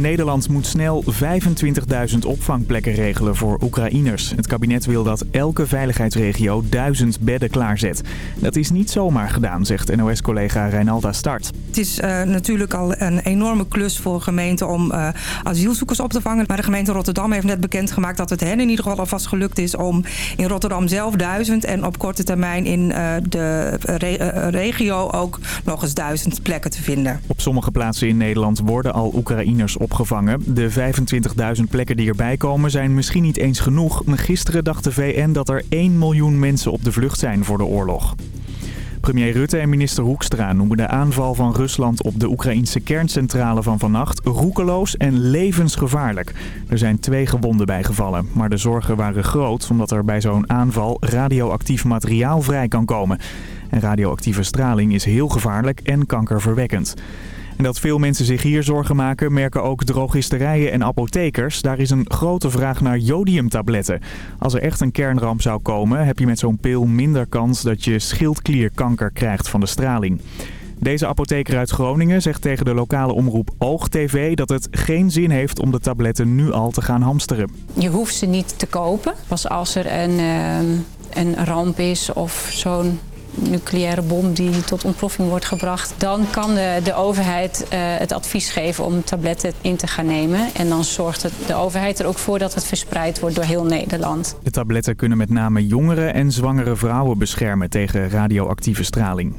Nederland moet snel 25.000 opvangplekken regelen voor Oekraïners. Het kabinet wil dat elke veiligheidsregio 1000 bedden klaarzet. Dat is niet zomaar gedaan, zegt NOS-collega Reinalda Start. Het is uh, natuurlijk al een enorme klus voor gemeenten om uh, asielzoekers op te vangen. Maar de gemeente Rotterdam heeft net bekendgemaakt dat het hen in ieder geval alvast gelukt is... om in Rotterdam zelf 1000 en op korte termijn in uh, de re regio ook nog eens 1000 plekken te vinden. Op sommige plaatsen in Nederland worden al Oekraïners opgevangen. De 25.000 plekken die erbij komen zijn misschien niet eens genoeg. Gisteren dacht de VN dat er 1 miljoen mensen op de vlucht zijn voor de oorlog. Premier Rutte en minister Hoekstra noemen de aanval van Rusland op de Oekraïnse kerncentrale van vannacht roekeloos en levensgevaarlijk. Er zijn twee gewonden bijgevallen, maar de zorgen waren groot omdat er bij zo'n aanval radioactief materiaal vrij kan komen. En radioactieve straling is heel gevaarlijk en kankerverwekkend. En dat veel mensen zich hier zorgen maken merken ook drogisterijen en apothekers. Daar is een grote vraag naar jodiumtabletten. Als er echt een kernramp zou komen, heb je met zo'n pil minder kans dat je schildklierkanker krijgt van de straling. Deze apotheker uit Groningen zegt tegen de lokale omroep OogTV dat het geen zin heeft om de tabletten nu al te gaan hamsteren. Je hoeft ze niet te kopen. Pas als er een, een ramp is of zo'n nucleaire bom die tot ontploffing wordt gebracht... dan kan de, de overheid uh, het advies geven om tabletten in te gaan nemen. En dan zorgt het, de overheid er ook voor dat het verspreid wordt door heel Nederland. De tabletten kunnen met name jongere en zwangere vrouwen beschermen tegen radioactieve straling.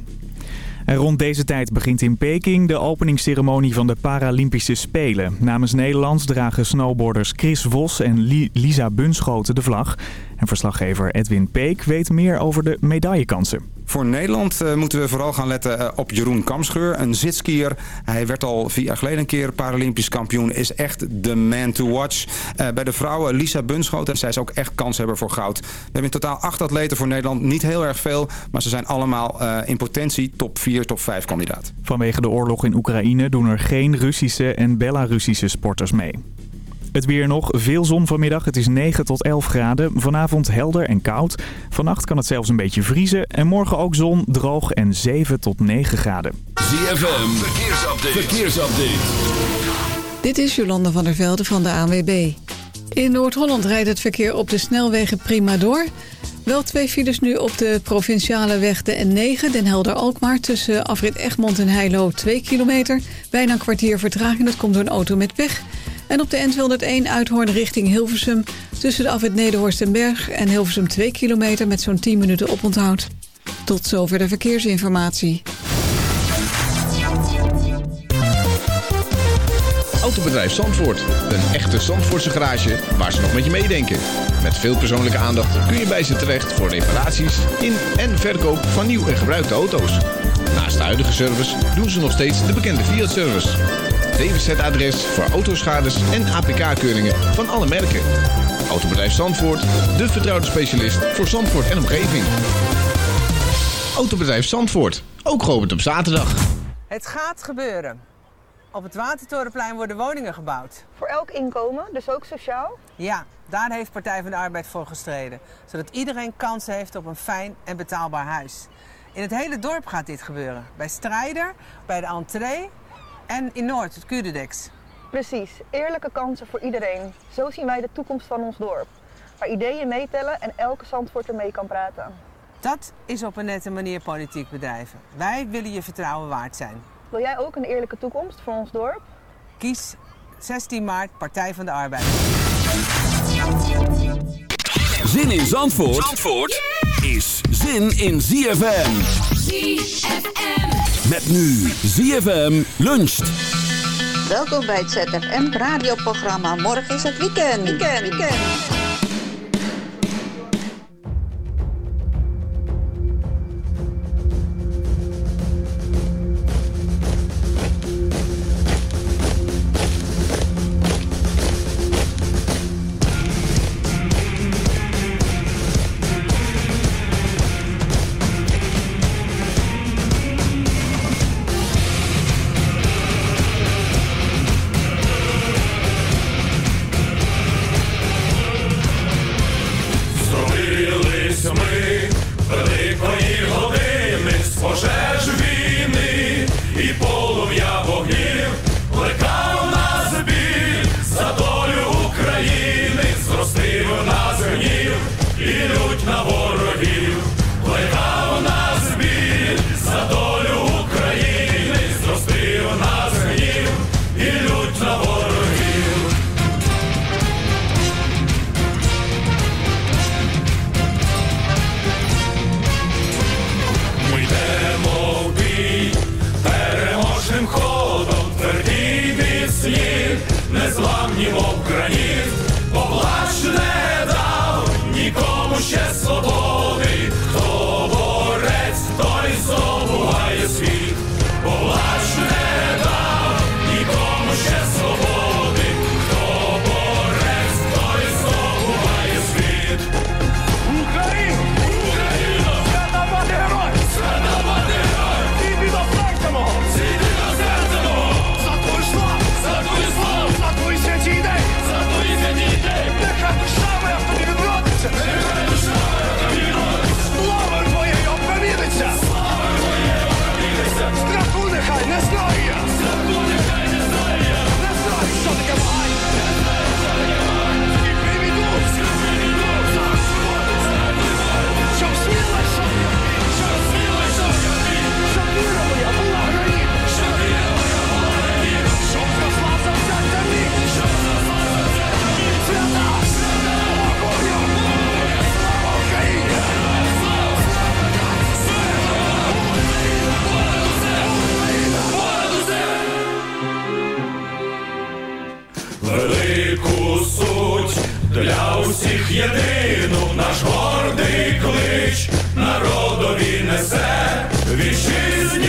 En rond deze tijd begint in Peking de openingsceremonie van de Paralympische Spelen. Namens Nederland dragen snowboarders Chris Vos en Lisa Bunschoten de vlag. En verslaggever Edwin Peek weet meer over de medaillekansen. Voor Nederland uh, moeten we vooral gaan letten uh, op Jeroen Kamscheur, een zitskier. Hij werd al vier jaar geleden een keer Paralympisch kampioen. Is echt de man to watch. Uh, bij de vrouwen Lisa Bunschoten. Zij is ook echt kanshebber voor goud. We hebben in totaal acht atleten voor Nederland. Niet heel erg veel, maar ze zijn allemaal in potentie top 4, top 5 kandidaat. Vanwege de oorlog in Oekraïne doen er geen Russische en Belarusische sporters mee. Het weer nog. Veel zon vanmiddag. Het is 9 tot 11 graden. Vanavond helder en koud. Vannacht kan het zelfs een beetje vriezen. En morgen ook zon, droog en 7 tot 9 graden. ZFM. Verkeersupdate. Verkeersupdate. Dit is Jolanda van der Velde van de ANWB. In Noord-Holland rijdt het verkeer op de snelwegen prima door. Wel twee files nu op de provinciale weg de N9, Den Helder-Alkmaar... tussen afrit Egmond en Heilo 2 kilometer. Bijna een kwartier vertraging, dat komt door een auto met pech... En op de N201 Uithoorn richting Hilversum... tussen de afwit Nederhorst en Berg en Hilversum 2 kilometer... met zo'n 10 minuten oponthoud. Tot zover de verkeersinformatie. Autobedrijf Zandvoort. Een echte Zandvoortse garage waar ze nog met je meedenken. Met veel persoonlijke aandacht kun je bij ze terecht... voor reparaties in en verkoop van nieuw en gebruikte auto's. Naast de huidige service doen ze nog steeds de bekende Fiat-service... DWZ-adres voor autoschades en APK-keuringen van alle merken. Autobedrijf Zandvoort, de vertrouwde specialist voor Zandvoort en omgeving. Autobedrijf Zandvoort, ook geopend op zaterdag. Het gaat gebeuren. Op het Watertorenplein worden woningen gebouwd. Voor elk inkomen, dus ook sociaal? Ja, daar heeft Partij van de Arbeid voor gestreden. Zodat iedereen kans heeft op een fijn en betaalbaar huis. In het hele dorp gaat dit gebeuren. Bij Strijder, bij de entree en in Noord, het Curedex. Precies, eerlijke kansen voor iedereen. Zo zien wij de toekomst van ons dorp. Waar ideeën meetellen en elke Zandvoort mee kan praten. Dat is op een nette manier politiek bedrijven. Wij willen je vertrouwen waard zijn. Wil jij ook een eerlijke toekomst voor ons dorp? Kies 16 maart Partij van de Arbeid. Zin in Zandvoort, Zandvoort is zin in ZFM. ZFM. Met nu ZFM luncht. Welkom bij het ZFM radioprogramma. Morgen is het weekend. Weekend, weekend. Puxa, slobodu. для усіх єдину наш гордий клич народові несе вітчизні.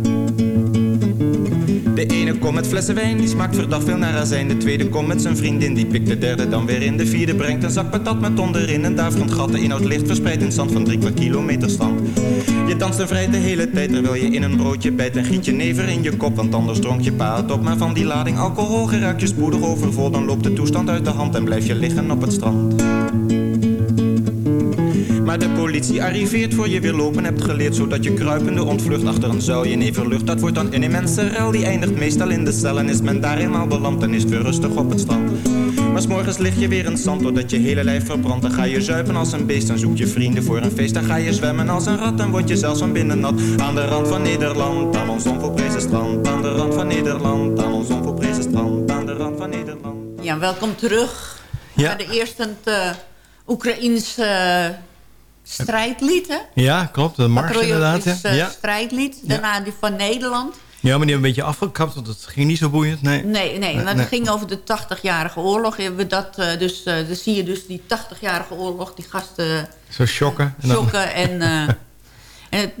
Komt met flessen wijn, die smaakt verdacht veel naar azijn. De tweede komt met zijn vriendin, die pikt de derde dan weer in. De vierde brengt een zak patat met onderin een daverend gat. De inhoud licht verspreid in zand van drie kwart kilometer stand. Je danst en vrij de hele tijd terwijl je in een broodje bijt. En giet je never in je kop, want anders dronk je pa het op. Maar van die lading alcohol geraak je spoedig overvol. Dan loopt de toestand uit de hand en blijf je liggen op het strand. Maar de politie arriveert voor je weer lopen hebt geleerd Zodat je kruipende ontvlucht achter een zuilje neverlucht Dat wordt dan een immense rel, die eindigt meestal in de cel En is men daar eenmaal beland, dan is het weer rustig op het strand. Maar s'morgens lig je weer in het zand, doordat je hele lijf verbrandt. Dan ga je zuipen als een beest, dan zoek je vrienden voor een feest. Dan ga je zwemmen als een rat, dan word je zelfs van binnen nat. Aan de rand van Nederland, aan ons onvolprezen strand. Aan de rand van Nederland, aan ons onvolprezen strand. Aan de rand van Nederland. Ja, welkom terug. Ja. Naar de eerste uh, Oekraïense uh, strijdlied, hè? Ja, klopt. De mars inderdaad. Ja. Uh, ja. strijdlied. Daarna die van Nederland. Ja, maar die hebben een beetje afgekapt, want het ging niet zo boeiend. Nee, nee, nee. Maar het ging over de 80-jarige oorlog. We dat, uh, dus, uh, dan zie je dus die 80-jarige oorlog, die gasten... Zo shocken. Shocken en, uh, en,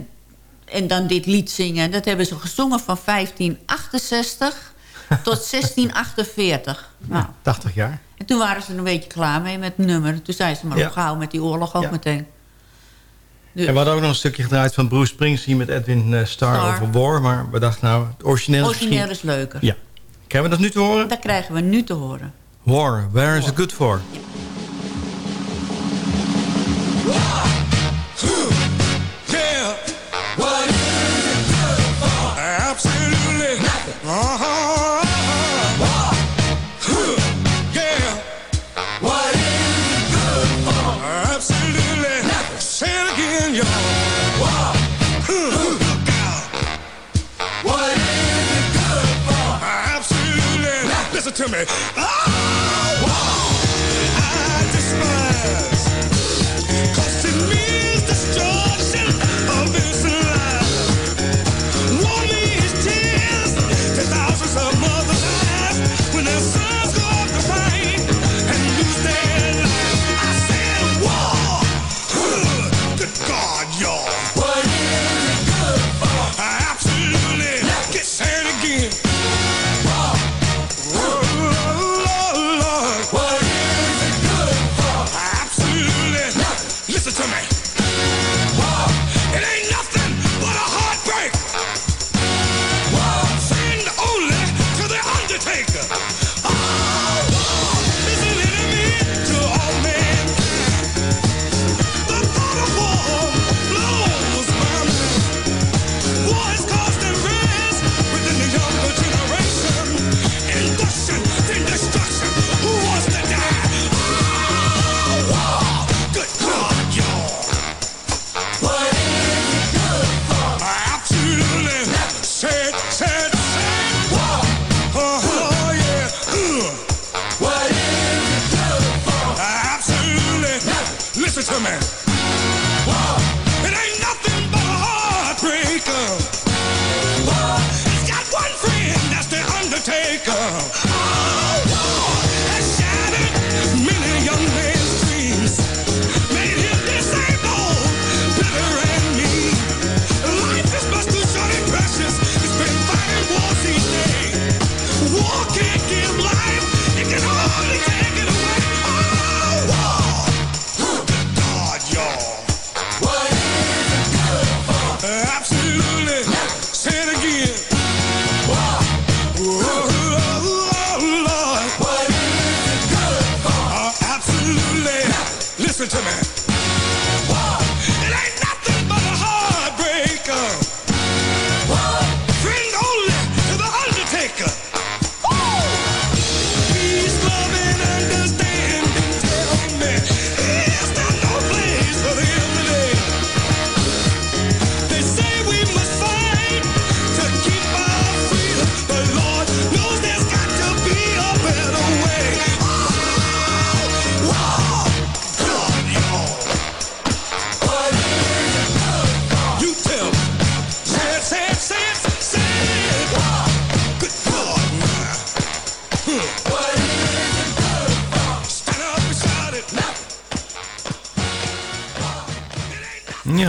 en dan dit lied zingen. Dat hebben ze gezongen van 1568 tot 1648. Nou, 80 jaar. En toen waren ze er een beetje klaar mee met het nummer. Toen zijn ze maar ja. opgehouden met die oorlog ook ja. meteen. Dus. En we hadden ook nog een stukje gedraaid van Bruce Springsteen met Edwin uh, Starr, Star over War. Maar we dachten nou, het origineel, origineel is, is leuker. Ja. Krijgen we dat nu te horen? Dat krijgen we nu te horen. War, where is it good for? Yeah. What is it good for? Absolutely nothing. Uh-huh. To me. Oh,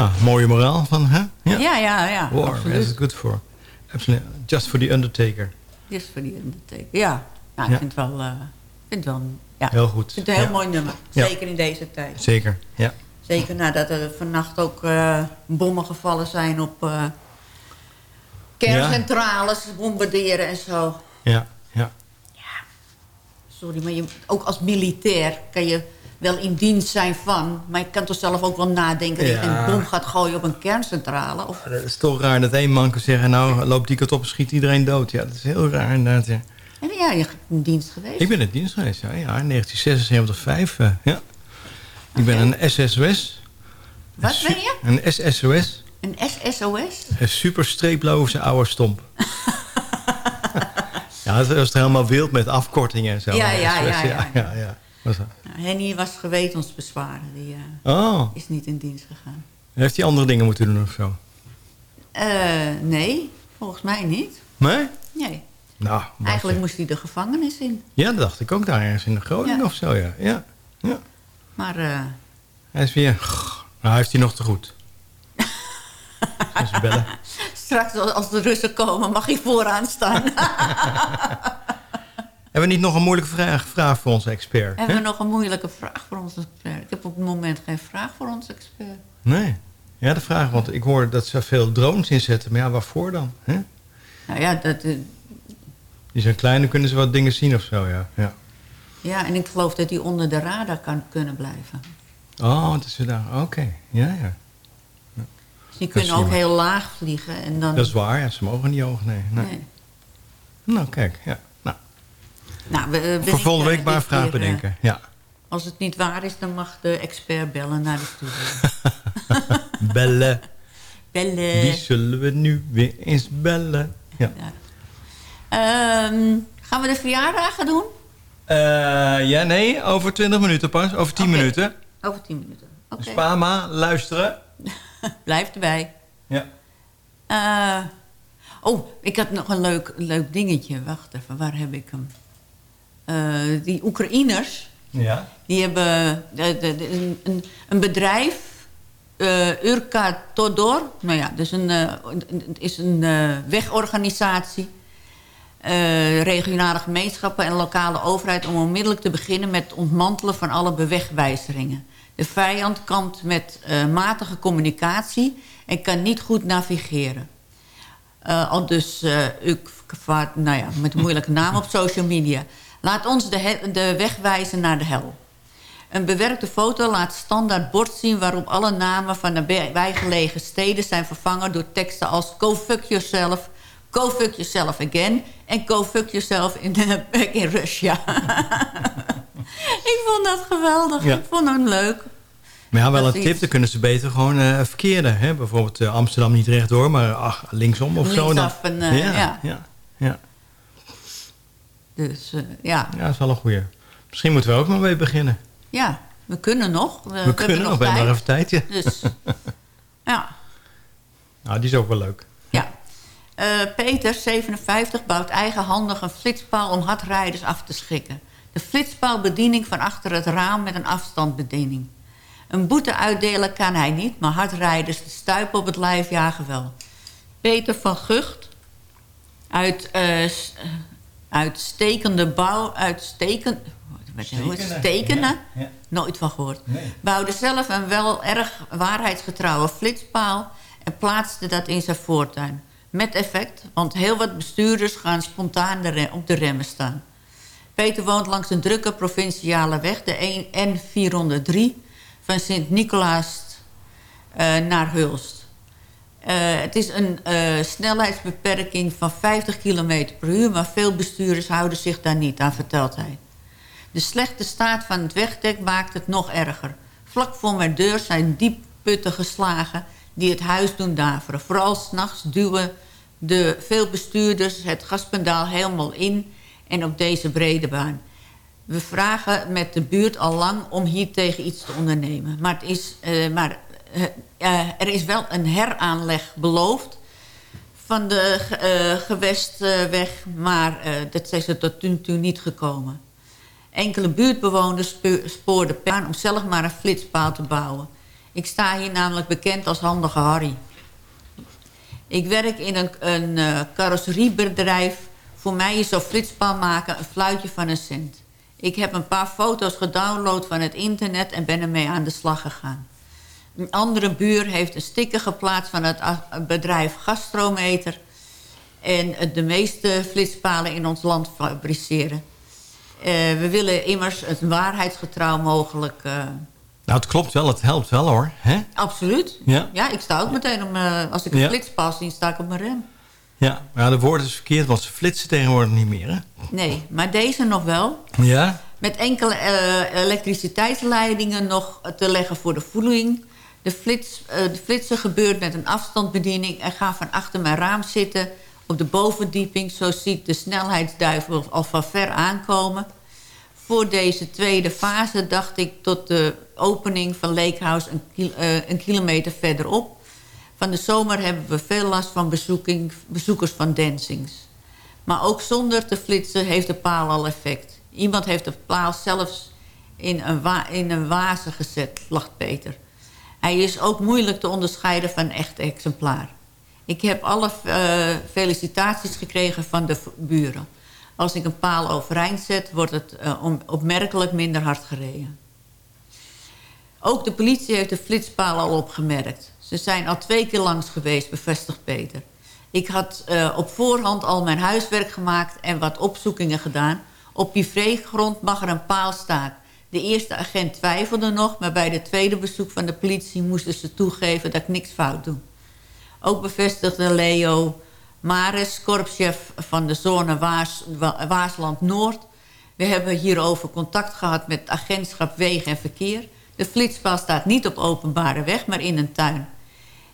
Ja, mooie moraal van, hè? Ja, ja, ja. War, absoluut. is good for? Absolutely. Just for the Undertaker. Just for the Undertaker. Ja, nou, Ja. ik vind het wel, eh, vind het wel ja. Heel goed. Ik vind het een heel Ja. mooi nummer. Ja. Zeker in deze tijd. Zeker, ja. Zeker nadat er vannacht ook eh, bommen gevallen zijn op eh, kerncentrales, bombarderen en zo. Ja, ja. Sorry, maar je, ook als militair kan je wel in dienst zijn van... maar je kan toch zelf ook wel nadenken dat je een bom gaat gooien op een kerncentrale? Of, Het is toch raar dat één man kan zeggen... nou, loop die kant op en schiet iedereen dood. Ja, dat is heel raar inderdaad, ja. en ja, je in dienst geweest. Ik ben in dienst geweest, ja. ja 1976, 5, eh, ja. Ik ben een SSOS. Wat ben je? Een SSOS. Een SSOS? Een super streeploze oude stomp. ja, het was helemaal wild met afkortingen en zo. Ja, ja, ja. ja, ja. Nou, Henny was gewetensbezwaren. Die eh, Oh, is niet in dienst gegaan. heeft hij andere dingen moeten doen of zo? Eh, nee, volgens mij niet. Nee? Nee. Nou, Eigenlijk moest hij de gevangenis in. Ja, dat dacht ik ook daar ergens in de Groningen Ja. of zo, ja. ja. ja. Maar eh, Hij is weer... Nou, heeft hij nog te goed. Bellen. straks als de Russen komen mag hij vooraan staan. Hebben we niet nog een moeilijke vraag, vraag voor onze expert? Hebben hè? we nog een moeilijke vraag voor onze expert? Ik heb op het moment geen vraag voor onze expert. Nee. Ja, de vraag, want ik hoor dat ze veel drones inzetten. Maar ja, waarvoor dan? Hè? Nou ja, dat, eh, Die zijn klein, dan kunnen ze wat dingen zien of zo, ja. ja. ja, en ik geloof dat die onder de radar kan kunnen blijven. Oh, dat is daar. Oké, ja, ja. Dus die kunnen ook heel laag vliegen. En dan, Dat is waar, ja. Ze mogen niet hoog, nee. nee. Nee. Nou, kijk, ja. Nou, we, voor volgende week maar een dit vraag keer, eh, bedenken. Ja. Als het niet waar is, dan mag de expert bellen naar de studio. Bellen. bellen. Wie zullen we nu weer eens bellen? Ja. Ehm, gaan we de verjaardagen doen? Eh, ja, nee, over 20 minuten pas. Over 10 minuten. Over tien minuten. Oké. Dus Pama, luisteren. Blijf erbij. Ja. Eh, oh, ik had nog een leuk, leuk dingetje. Wacht even, waar heb ik hem? Eh, die Oekraïners, Ja. die hebben de, de- de- een, bedrijf, eh Urka Todor. Nou ja, dus een, eh, is een wegorganisatie. regionale gemeenschappen en lokale overheid... om onmiddellijk te beginnen met het ontmantelen van alle bewegwijzeringen. De vijand kampt met matige communicatie en kan niet goed navigeren. Al dus ik, nou ja, met een moeilijke naam op social media. Laat ons de, de weg wijzen naar de hel. Een bewerkte foto laat standaard bord zien... waarop alle namen van nabijgelegen steden zijn vervangen... door teksten als go fuck yourself, go fuck yourself again... en go fuck yourself in, back in Russia. ik vond dat geweldig. Ja. Ik vond hem leuk. Maar ja, wel Dat een tip. Dan kunnen ze beter gewoon eh verkeerde. Hè? Bijvoorbeeld eh, Amsterdam niet rechtdoor, maar ach, linksom of zo. Dan. Linksaf en, eh, ja, ja. ja. Dus eh, ja. Ja, dat is wel een goeie. Misschien moeten we ook maar mee beginnen. ja, we kunnen nog. We, We, hebben kunnen nog, we hebben nog even tijd. Ja. Dus ja. Nou, die is ook wel leuk. Ja. Uh, Peter, 57, bouwt eigenhandig een flitspaal om hardrijders af te schikken. De flitspaalbediening van achter het raam met een afstandsbediening. Een boete uitdelen kan hij niet, maar hardrijders de stuip op het lijf jagen wel. Peter van Gucht, uit uh, uitstekende bouw... Uitstekend, Stekenen? Ja, Nooit van gehoord. Nee. Bouwde zelf een wel erg waarheidsgetrouwe flitspaal... en plaatste dat in zijn voortuin. Met effect, want heel wat bestuurders gaan spontaan op de remmen staan. Peter woont langs een drukke provinciale weg, de N403... van Sint-Nicolaas uh, naar Hulst. Uh, het is een uh, snelheidsbeperking van 50 km per uur... maar veel bestuurders houden zich daar niet aan, vertelt hij. De slechte staat van het wegdek maakt het nog erger. Vlak voor mijn deur zijn diep putten geslagen die het huis doen daveren. Vooral s'nachts duwen de veel bestuurders het gaspendaal helemaal in en op deze brede baan. We vragen met de buurt al lang om hier tegen iets te ondernemen. Maar, het is, uh, maar er is wel een heraanleg beloofd van de uh, gewestweg, maar dat is er tot nu toe niet gekomen. Enkele buurtbewoners spoorden pijn om zelf maar een flitspaal te bouwen. Ik sta hier namelijk bekend als handige Harry. Ik werk in een, een carrosseriebedrijf. Voor mij is zo'n flitspaal maken een fluitje van een cent. Ik heb een paar foto's gedownload van het internet en ben ermee aan de slag gegaan. Een andere buur heeft een sticker geplaatst van het bedrijf Gastrometer... en de meeste flitspalen in ons land fabriceren. Uh, we willen immers het waarheidsgetrouw mogelijk... Uh... Nou, het klopt wel. Het helpt wel, hoor. Hè? Absoluut. Ja. ja, ik sta ook meteen om... Uh, als ik een ja. flitspas zie, sta ik op mijn rem. Ja, maar de woord is verkeerd, want ze flitsen tegenwoordig niet meer, hè? Nee, maar deze nog wel. Ja? Met enkele elektriciteitsleidingen nog te leggen voor de voeding. De, flits, de flitsen gebeurt met een afstandsbediening... en ga van achter mijn raam zitten op de bovendieping. Zo ziet de snelheidsduivel al van ver aankomen. Voor deze tweede fase dacht ik tot de opening van Lake House een, uh, een kilometer verderop. Van de zomer hebben we veel last van bezoekers van dancings. Maar ook zonder te flitsen heeft de paal al effect. Iemand heeft de paal zelfs in een, in een wazen gezet, lacht Peter. Hij is ook moeilijk te onderscheiden van echt exemplaar. Ik heb alle uh, felicitaties gekregen van de buren. Als ik een paal overeind zet, wordt het uh, opmerkelijk minder hard gereden. Ook de politie heeft de flitspaal al opgemerkt. Ze zijn al twee keer langs geweest, bevestigt Peter. Ik had uh, op voorhand al mijn huiswerk gemaakt en wat opzoekingen gedaan. Op privégrond mag er een paal staan. De eerste agent twijfelde nog, maar bij het tweede bezoek van de politie moesten ze toegeven dat ik niks fout doe. Ook bevestigde Leo Mares, korpschef van de zone Waas, Waasland Noord. We hebben hierover contact gehad met het agentschap Wegen en Verkeer. De flitspaal staat niet op openbare weg, maar in een tuin.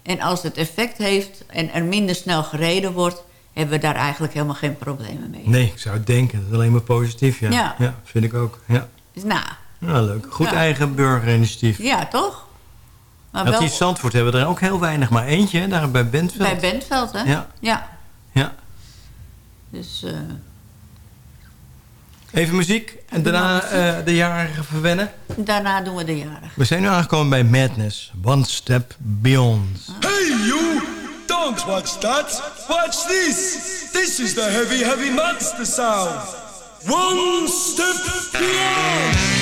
En als het effect heeft en er minder snel gereden wordt... hebben we daar eigenlijk helemaal geen problemen mee. Nee, ik zou denken. Dat is alleen maar positief, ja. Ja, ja vind ik ook. Ja. Dus nou... Nou, leuk. Goed ja. eigen burgerinitiatief. Ja, toch? Maar wel... Die Zandvoort hebben er ook heel weinig. Maar eentje, hè, daar bij Bentveld. Bij Bentveld, hè? Ja. Ja. ja. Dus... Uh... Even muziek en daarna uh, de jarigen verwennen. Daarna doen we de jarigen. We zijn nu aangekomen bij Madness. One Step Beyond. Hey you! Don't watch that! Watch this! This is the heavy, heavy monster sound! One Step Beyond!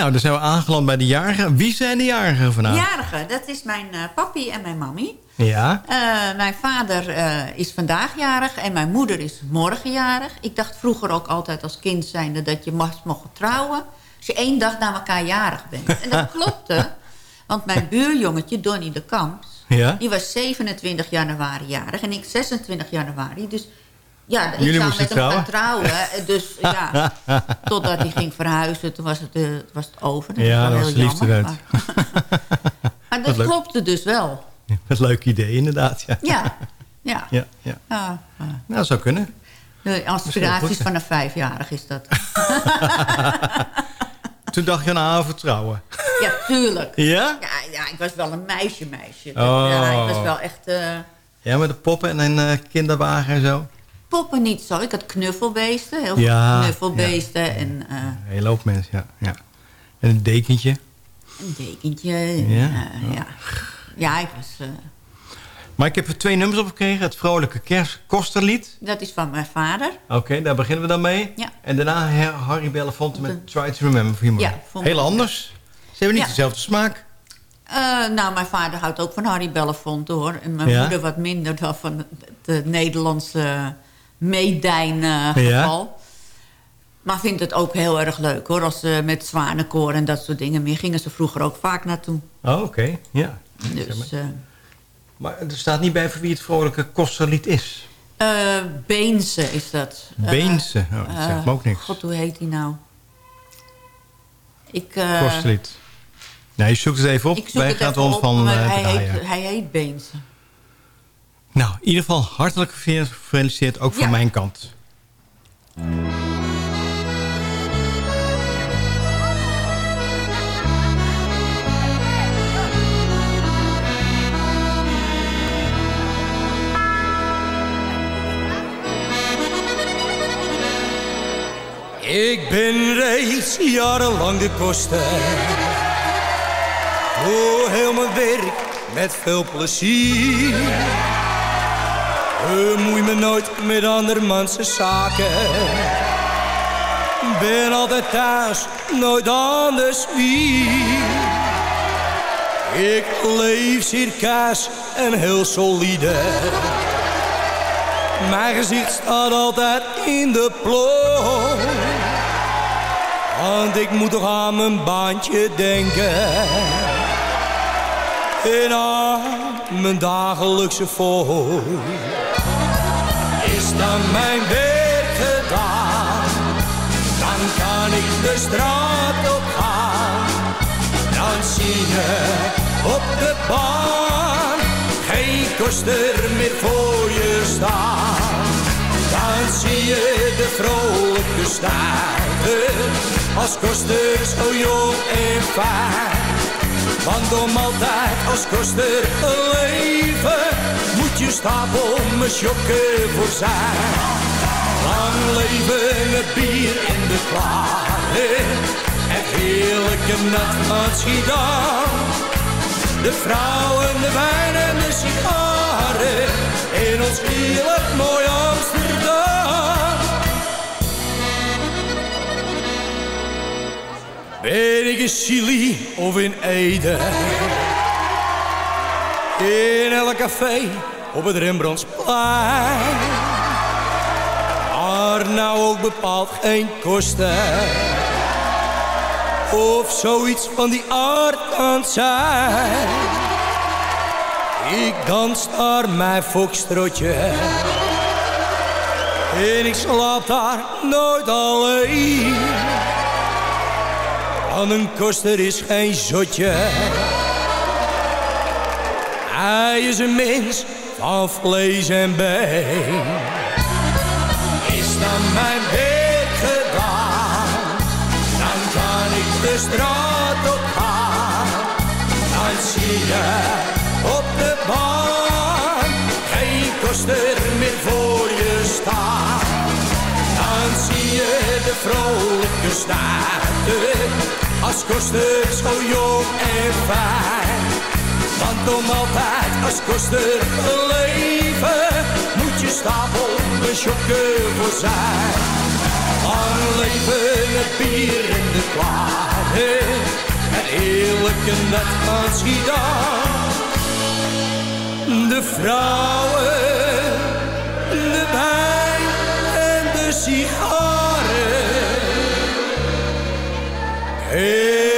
Nou, dan zijn we aangeland bij de jarigen. Wie zijn de jarigen vandaag? Jarige, dat is mijn eh, papi en mijn mammy. Ja. Eh, mijn vader eh, is vandaag jarig en mijn moeder is morgen jarig. Ik dacht vroeger ook altijd als kind zijnde dat je mag, mocht trouwen... als je één dag na elkaar jarig bent. En dat klopte, want mijn buurjongetje Donnie de Kamps... Ja? die was 27 januari jarig en ik 26 januari. Dus ja, ik Jullie zou met hem gaan trouwen? Dus ja, totdat hij ging verhuizen, toen was het, eh, was het over. Dat Ja, was dat was heel liefde jammer, uit. Maar, maar dat klopte dus wel. Wat een leuk idee, inderdaad. Ja. Ja, ja. Ja, ja. Ja, ja. Nou, zou kunnen. De aspiraties van een vijfjarig is dat. Toen dacht je aan haar vertrouwen. Ja, tuurlijk. Ja? Ja, ja ik was wel een meisje, meisje. Oh. Ja, ik was wel echt... eh, Ja, met de poppen en een eh, kinderwagen en zo. Poppen niet zo. Ik had knuffelbeesten, heel Ja, veel knuffelbeesten. En eh, Een hele hoop mensen, ja. ja. En een dekentje. een dekentje. en, Ja? ja. ja, ik was... eh, Maar ik heb er twee nummers opgekregen. Het vrolijke kerstkosterlied. dat is van mijn vader. Oké, daar beginnen we dan mee. Ja. En daarna Harry Belafonte met Try to Remember for Your Ja, Heel anders. Ze hebben niet dezelfde smaak. Eh, nou, mijn vader houdt ook van Harry Belafonte, hoor. En mijn moeder wat minder dan van het, het Nederlandse meedijn eh, Ja? geval. Maar vindt het ook heel erg leuk, hoor. Als ze met zwanenkoor en dat soort dingen meer gingen ze vroeger ook vaak naartoe. Oh, oké. Ja. Zeg Dus maar. eh Maar er staat niet bij voor wie het vrolijke kosterlied is. eh Beense is dat. Eh, Beense? Oh, dat zegt me ook niks. God, hoe heet die nou? Ik, eh, Kosterlied. Nee, je zoekt het even op. ik zoek Wij het gaan even ons op, van eh, hij, heet, hij heet Beense. Nou, in ieder geval hartelijk gefeliciteerd ook van Ja. mijn kant. Ik ben reeds jarenlang de koster. Doe heel mijn werk met veel plezier. Bemoei me nooit met andermans zaken. Ben altijd thuis, nooit anders wie. Ik leef circa's en heel solide. Mijn gezicht staat altijd in de plooi. Want ik moet toch aan mijn baantje denken. En aan mijn dagelijkse fooi. Is dan mijn werk gedaan, dan kan ik de straat op gaan. Dan zie je op de baan geen koster meer voor je staan. Dan zie je de vrolijke stijger als koster zo jong en fijn. Want om altijd als koster te leven moet je stapel me sjokken voor zijn. Lang leven het bier in de klaren, het heerlijke nat van. De vrouwen, de wijn en de sigaren in ons heerlijk mooi Amsterdam. Ben ik in Chili of in Ede? In elk café op het Rembrandtsplein. Maar nou ook bepaald geen kosten. Of zoiets van die aard kan zijn. Ik dans daar mijn fokstrotje. En ik slaap daar nooit alleen. Want een koster is geen zotje. Hij is een mens van vlees en been. Is dan mijn werk gedaan, dan kan ik de straat op. Dan zie je op de baan geen koster meer voor je staan. Dan zie je de vrolijke staarten als koster zo jong en fijn. Want om altijd als koster te leven moet je stapel een sjokken voor zijn. Lang leven het bier in de klaren, het heerlijke net van Schiedam. De vrouwen, de wijn en de sigaren. In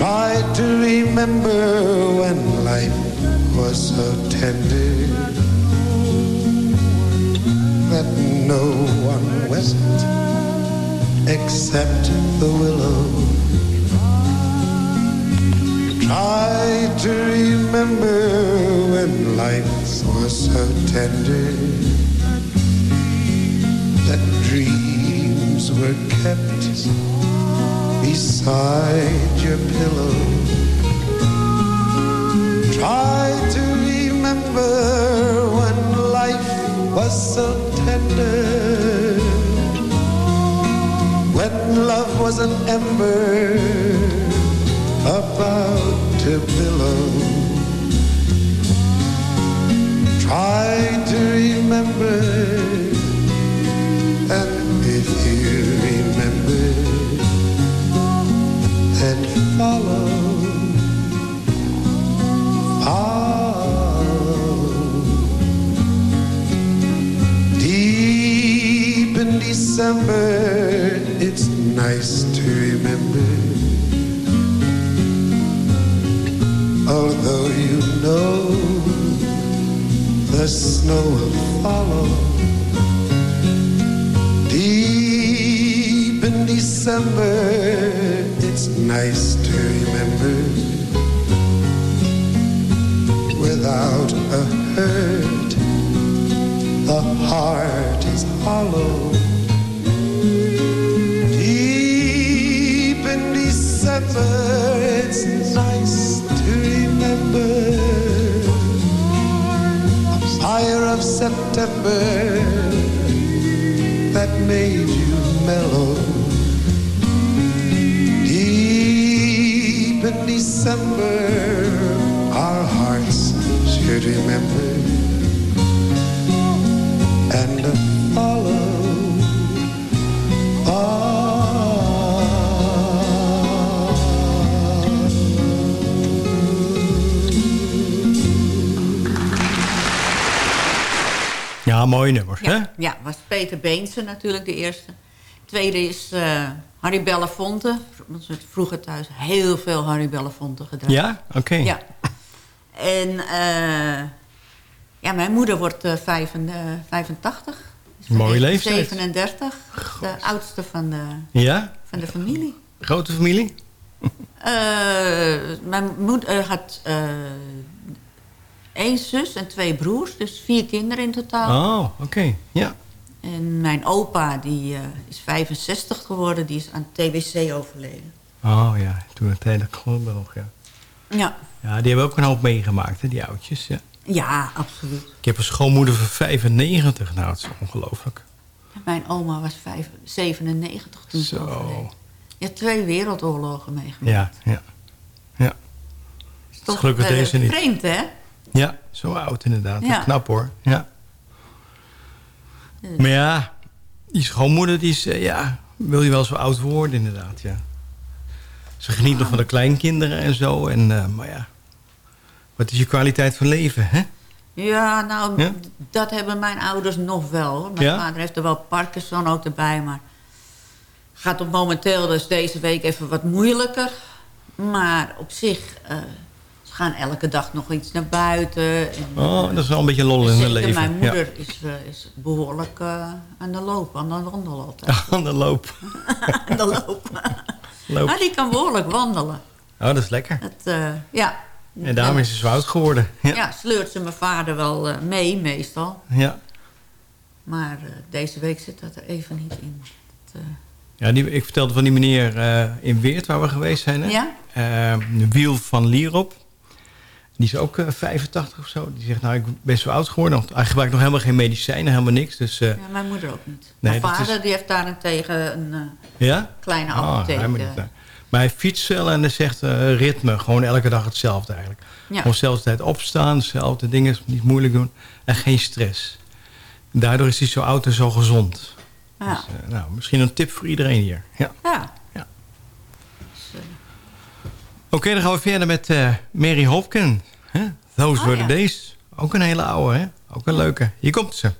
Try to remember when life was so tender that no one wept except the willow. Try to remember when life was so tender that dreams were kept beside your pillow. Try to remember when life was so tender when love was an ember about to billow. Try to remember, and if you remember, then follow. Follow. Deep in December, it's nice to remember. Although you know the snow will follow. Deep in December, nice to remember. Without a hurt, the heart is hollow. Deep in December, it's nice to remember. the fire of September that made you mellow. In December, our hearts should remember and follow. Ja, mooi nummer. Hè? Ja, ja, was Peter Beense natuurlijk de eerste. Tweede is eh, Harry Belafonte. Want we vroeger thuis heel veel Harry Belafonte gedaan. Ja? Oké. Ja. En eh, ja, mijn moeder wordt en, eh, 85. Is Mooie leeftijd. 37. De oudste van de, Ja? van de familie. Grote familie? Eh, mijn moeder had één zus en twee broers. Dus vier kinderen in totaal. Oh, oké. Ja. En mijn opa die, eh, is 65 geworden. Die is aan TBC overleden. Oh ja, toen hele nog, ja. Ja, Ja, die hebben ook een hoop meegemaakt, hè, die oudjes. Ja. ja absoluut. Ik heb een schoonmoeder van 95. Nou, dat is ongelooflijk. Mijn oma was vijf, 97 toen ze overleed. Je hebt twee wereldoorlogen meegemaakt. Ja, ja. Ja. is toch gelukkig eh, deze niet. vreemd, hè? Ja, zo oud inderdaad. Ja. Knap hoor. Ja. Maar ja, die schoonmoeder die is, eh, ja, wil je wel zo oud worden inderdaad, ja. Ze geniet nog van de kleinkinderen en zo. En, eh, maar ja, wat is je kwaliteit van leven, hè? Ja, nou, Ja? dat hebben mijn ouders nog wel. Mijn Ja? vader heeft er wel Parkinson ook erbij, maar gaat op momenteel dus deze week even wat moeilijker. Maar op zich, eh, gaan elke dag nog iets naar buiten. En, Oh, dat is wel een beetje lol in het leven. mijn ja. moeder is, eh, is behoorlijk eh, aan de loop, aan de wandel altijd. Aan de loop. aan de loop. Loop. Maar die kan behoorlijk wandelen. Oh, dat is lekker. Het, eh, ja. En daarom is ze zo oud geworden. Ja. Ja, sleurt ze mijn vader wel mee, meestal. Ja. Maar deze week zit dat er even niet in. Het, Ja, die, ik vertelde van die meneer in Weert waar we geweest zijn. Hè? Ja. Wiel van Lierop. Die is ook eh, 85 of zo. Die zegt, nou, ik ben zo oud geworden. Hij gebruikt nog helemaal geen medicijnen, helemaal niks. Dus, eh, Ja, mijn moeder ook niet. Nee, mijn vader is- die heeft daarentegen een eh, ja? kleine Ah, apotheek. eh. nee. Maar hij fietst wel en hij zegt eh, ritme. Gewoon elke dag hetzelfde eigenlijk. Ja. Gewoon dezelfde tijd opstaan, dezelfde dingen. Niet moeilijk doen. En geen stress. Daardoor is hij zo oud en zo gezond. Ja. Dus, eh, nou, misschien een tip voor iedereen hier. Ja. ja. Oké, dan gaan we verder met eh, Mary Hopkin. Hè? Those Oh, were ja. the days. Ook een hele oude, hè? Ook een leuke. Hier komt ze.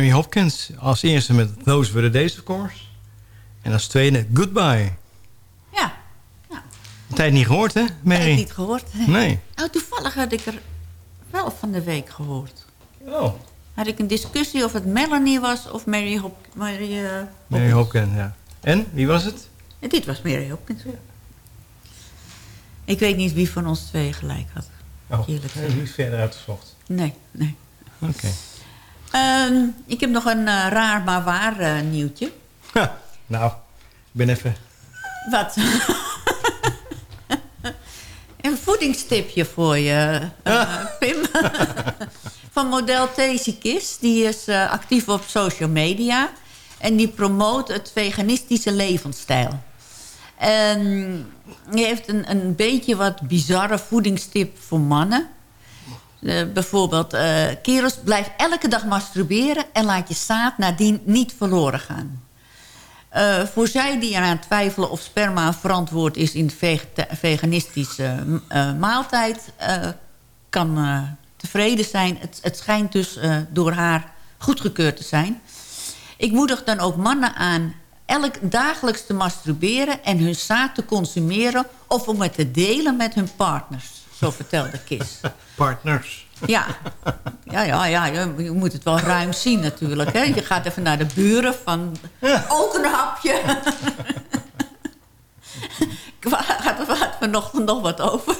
Mary Hopkins. Als eerste met Those Were The Days, of course. En als tweede Goodbye. Ja. Een tijd niet gehoord, hè, Mary? Ik niet gehoord. hè? Nee. Nou, toevallig had ik er wel van de week gehoord. Oh. Had ik een discussie of het Melanie was of Mary Hop... Mary, eh, Mary Hopkins, ja. En, wie was het? Ja, dit was Mary Hopkins. Ik weet niet wie van ons twee gelijk had. Oh, Eerlijk gezegd. niet verder uitgezocht. Nee, nee. Oké. Ehm, ik heb nog een eh, raar maar waar eh, nieuwtje. Nou, ik ben even... Wat? een voedingstipje voor je, eh, Pim. Van model Daisy Kiss. Die is actief op social media. En die promoot het veganistische levensstijl. En die heeft een, een beetje wat bizarre voedingstip voor mannen. Eh, bijvoorbeeld, eh kerels, blijf elke dag masturberen... en laat je zaad nadien niet verloren gaan. Eh, voor zij die eraan twijfelen of sperma verantwoord is... in de veganistische eh, maaltijd... kan tevreden zijn. Het, het schijnt dus door haar goedgekeurd te zijn. Ik moedig dan ook mannen aan elk dagelijks te masturberen... en hun zaad te consumeren of om het te delen met hun partners. Zo vertelde Kis. Partners. Ja, ja, ja, ja je, moet het wel ruim zien natuurlijk. Hè? Je gaat even naar de buren van... Ook een hapje. Gaat er er nog, nog wat over?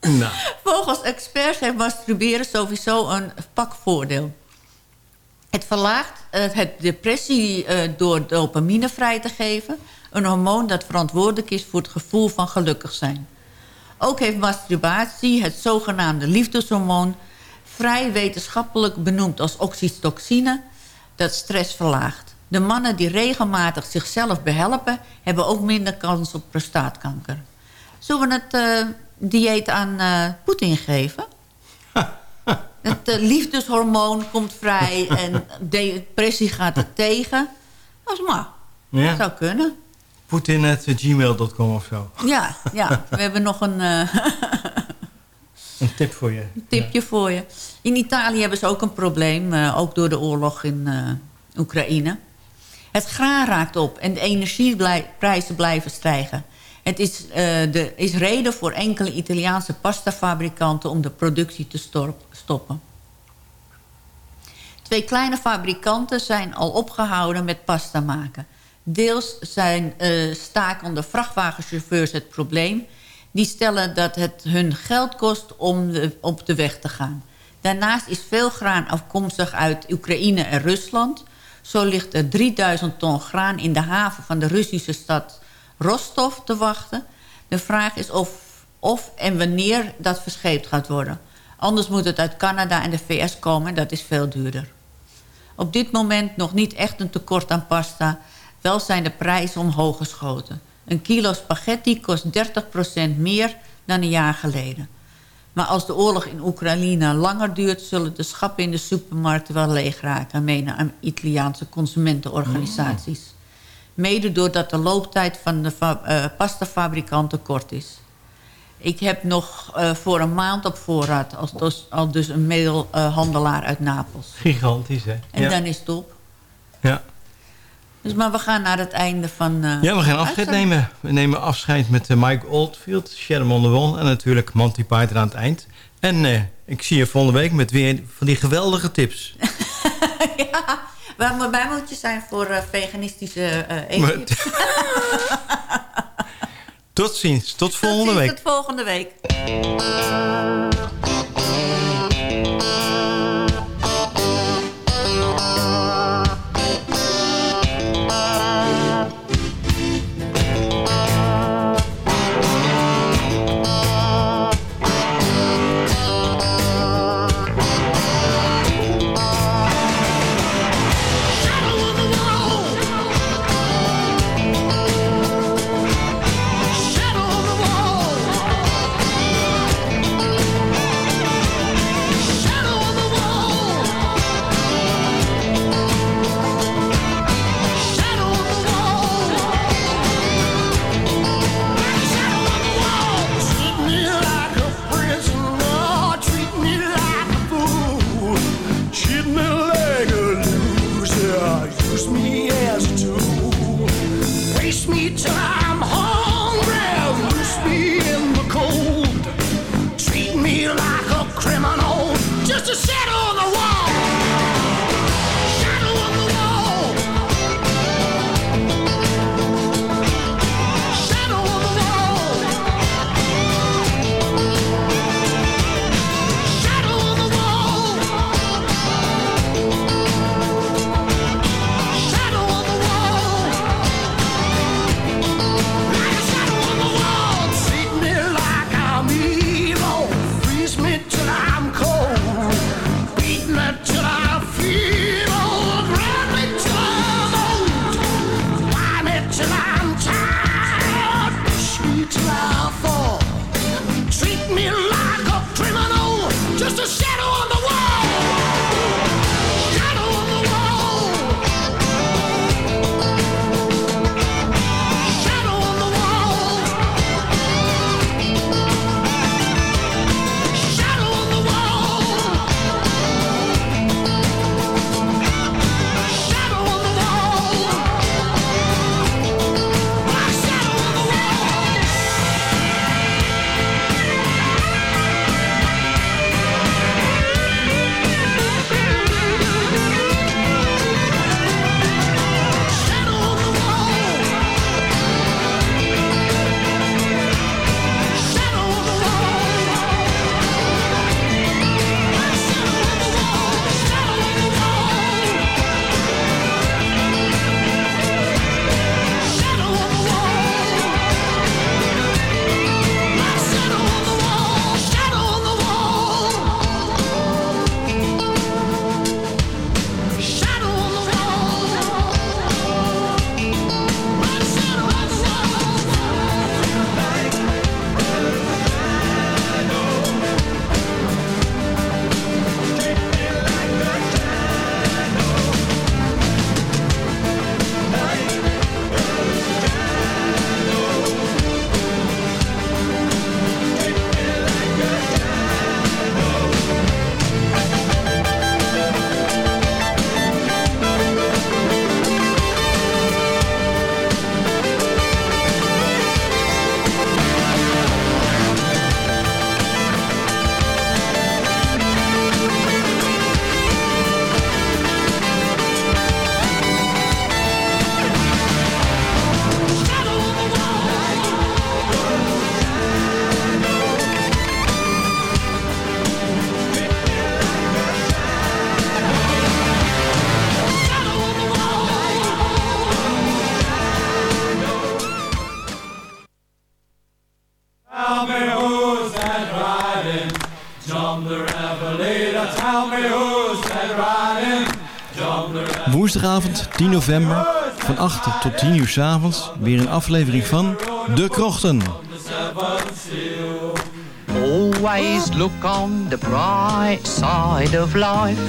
Nou. Volgens experts heeft masturberen sowieso een pakvoordeel. Het verlaagt eh, het depressie eh, door dopamine vrij te geven. Een hormoon dat verantwoordelijk is voor het gevoel van gelukkig zijn. Ook heeft masturbatie, het zogenaamde liefdeshormoon... vrij wetenschappelijk benoemd als oxytocine... dat stress verlaagt. De mannen die regelmatig zichzelf behelpen... hebben ook minder kans op prostaatkanker. Zullen we het eh, dieet aan eh, Poetin geven? Het eh, liefdeshormoon komt vrij en depressie gaat er tegen. Dat is maar. Ja. Zou kunnen. Poetin.gmail.com of zo. Ja, ja, we hebben nog een eh, Een tip voor je. tipje voor je. In Italië hebben ze ook een probleem, eh, ook door de oorlog in eh, Oekraïne. Het graan raakt op en de energieprijzen blijven stijgen. Het is, de, is reden voor enkele Italiaanse pastafabrikanten om de productie te stoppen. Twee kleine fabrikanten zijn al opgehouden met pasta maken. Deels zijn eh stakende vrachtwagenchauffeurs het probleem. Die stellen dat het hun geld kost om op de weg te gaan. Daarnaast is veel graan afkomstig uit Oekraïne en Rusland. Zo ligt er 3000 ton graan in de haven van de Russische stad Rostov te wachten. De vraag is of, of en wanneer dat verscheept gaat worden. Anders moet het uit Canada en de VS komen en dat is veel duurder. Op dit moment nog niet echt een tekort aan pasta. Wel zijn de prijzen omhoog geschoten. Een kilo spaghetti kost 30% meer dan een jaar geleden. Maar als de oorlog in Oekraïne langer duurt... zullen de schappen in de supermarkten wel leeg raken... menen aan Italiaanse consumentenorganisaties. Mede doordat de looptijd van de fa- eh, pastafabrikanten kort is. Ik heb nog eh, voor een maand op voorraad... als dus, al dus een mailhandelaar uit Napels. Gigantisch, hè? En ja. dan is het op. Ja. Dus, maar we gaan naar het einde van... eh, ja, we gaan afscheid uitzending. nemen. We nemen afscheid met eh, Mike Oldfield, Sharon on the Wall... en natuurlijk Monty Python aan het eind. En eh, ik zie je volgende week met weer van die geweldige tips. ja, waar we bij moet je zijn voor veganistische eten. Tot ziens, tot volgende week. Tot volgende week. Woensdagavond 10 november van 8 tot 10 uur 's avonds weer een aflevering van De Krochten. Always look on the bright side of life.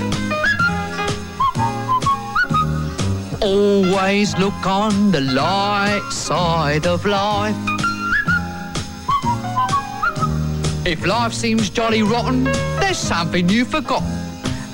Always look on the light side of life. If life seems jolly rotten, there's something you've forgotten.